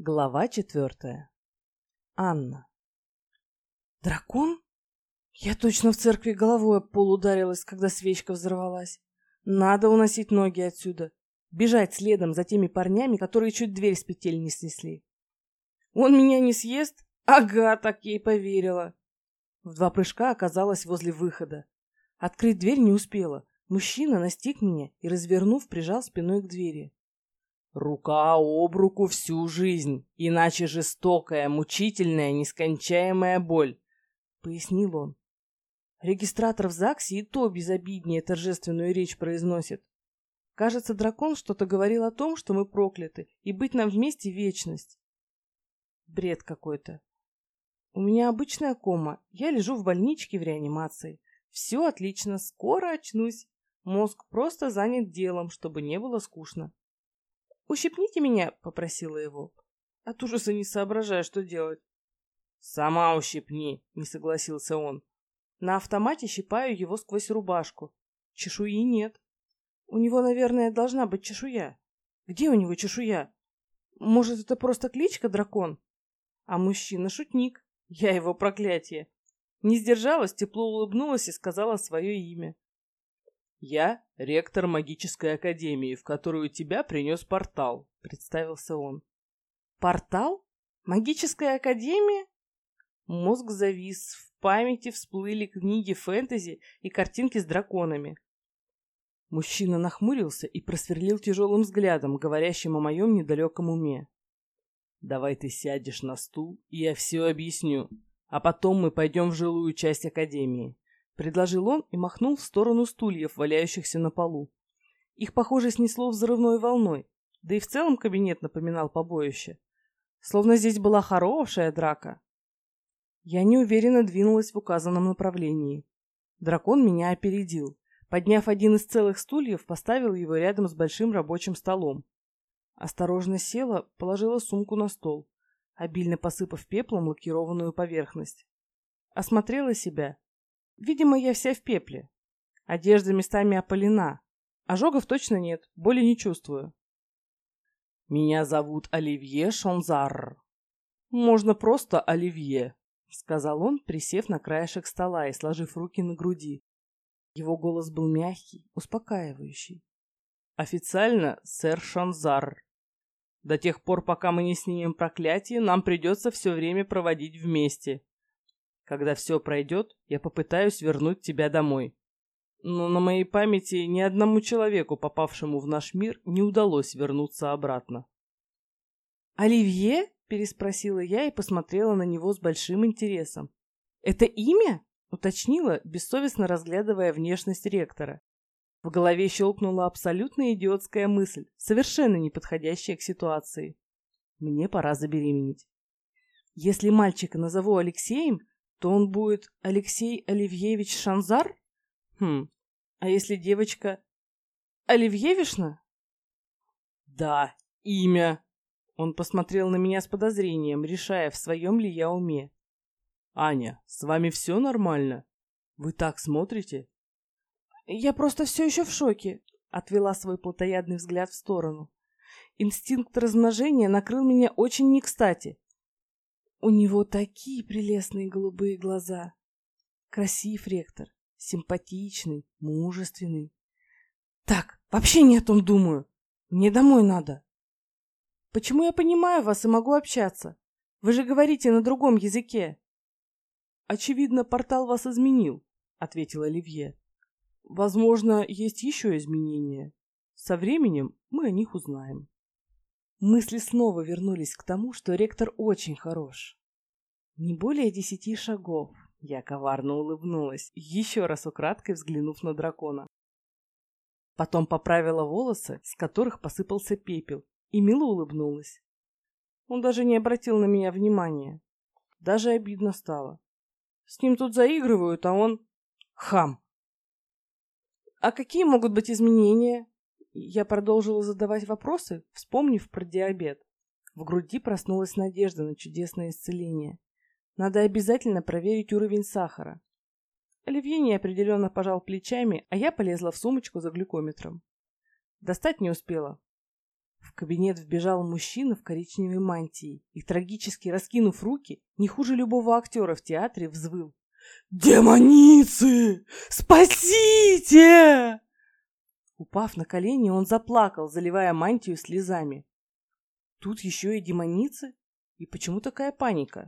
Глава четвертая. Анна. Дракон? Я точно в церкви головой об пол ударилась, когда свечка взорвалась. Надо уносить ноги отсюда. Бежать следом за теми парнями, которые чуть дверь с петель не снесли. Он меня не съест? Ага, так ей поверила. В два прыжка оказалась возле выхода. Открыть дверь не успела. Мужчина настиг меня и, развернув, прижал спиной к двери. Рука об руку всю жизнь, иначе жестокая, мучительная, нескончаемая боль, — пояснил он. Регистратор в ЗАГСе и то безобиднее торжественную речь произносит. Кажется, дракон что-то говорил о том, что мы прокляты, и быть нам вместе вечность. Бред какой-то. У меня обычная кома, я лежу в больничке в реанимации. Все отлично, скоро очнусь. Мозг просто занят делом, чтобы не было скучно. «Ущипните меня», — попросила его. От ужаса не соображая, что делать. «Сама ущипни», — не согласился он. На автомате щипаю его сквозь рубашку. Чешуи нет. У него, наверное, должна быть чешуя. Где у него чешуя? Может, это просто кличка дракон? А мужчина шутник. Я его проклятие. Не сдержалась, тепло улыбнулась и сказала свое имя. «Я ректор магической академии, в которую тебя принес портал», — представился он. «Портал? Магическая академия?» Мозг завис, в памяти всплыли книги фэнтези и картинки с драконами. Мужчина нахмурился и просверлил тяжелым взглядом, говорящим о моем недалеком уме. «Давай ты сядешь на стул, и я все объясню, а потом мы пойдем в жилую часть академии предложил он и махнул в сторону стульев, валяющихся на полу. Их, похоже, снесло взрывной волной, да и в целом кабинет напоминал побоище. Словно здесь была хорошая драка. Я неуверенно двинулась в указанном направлении. Дракон меня опередил. Подняв один из целых стульев, поставил его рядом с большим рабочим столом. Осторожно села, положила сумку на стол, обильно посыпав пеплом лакированную поверхность. Осмотрела себя Видимо, я вся в пепле. Одежда местами опалена. Ожогов точно нет, боли не чувствую. «Меня зовут Оливье Шонзар». «Можно просто Оливье», — сказал он, присев на краешек стола и сложив руки на груди. Его голос был мягкий, успокаивающий. «Официально сэр Шонзар. До тех пор, пока мы не снимем проклятие, нам придется все время проводить вместе. Когда все пройдет, я попытаюсь вернуть тебя домой. Но на моей памяти ни одному человеку, попавшему в наш мир, не удалось вернуться обратно. «Оливье?» — переспросила я и посмотрела на него с большим интересом. «Это имя?» — уточнила, бессовестно разглядывая внешность ректора. В голове щелкнула абсолютно идиотская мысль, совершенно не подходящая к ситуации. Мне пора забеременеть. Если мальчика назову Алексеем, то он будет Алексей Оливьевич Шанзар? Хм, а если девочка Оливьевишна? Да, имя. Он посмотрел на меня с подозрением, решая, в своем ли я уме. Аня, с вами все нормально? Вы так смотрите? Я просто все еще в шоке, отвела свой плотоядный взгляд в сторону. Инстинкт размножения накрыл меня очень не кстати. У него такие прелестные голубые глаза. Красив ректор, симпатичный, мужественный. Так, вообще не о том думаю. Мне домой надо. Почему я понимаю вас и могу общаться? Вы же говорите на другом языке. Очевидно, портал вас изменил, ответил Оливье. Возможно, есть еще изменения. Со временем мы о них узнаем. Мысли снова вернулись к тому, что ректор очень хорош. Не более десяти шагов. Я коварно улыбнулась, еще раз украдкой взглянув на дракона. Потом поправила волосы, с которых посыпался пепел, и мило улыбнулась. Он даже не обратил на меня внимания. Даже обидно стало. С ним тут заигрывают, а он... Хам! А какие могут быть изменения? Я продолжила задавать вопросы, вспомнив про диабет. В груди проснулась надежда на чудесное исцеление. Надо обязательно проверить уровень сахара. Оливье неопределенно пожал плечами, а я полезла в сумочку за глюкометром. Достать не успела. В кабинет вбежал мужчина в коричневой мантии и, трагически раскинув руки, не хуже любого актера в театре, взвыл. «Демоницы! Спасите!» Упав на колени, он заплакал, заливая мантию слезами. Тут еще и демоницы? И почему такая паника?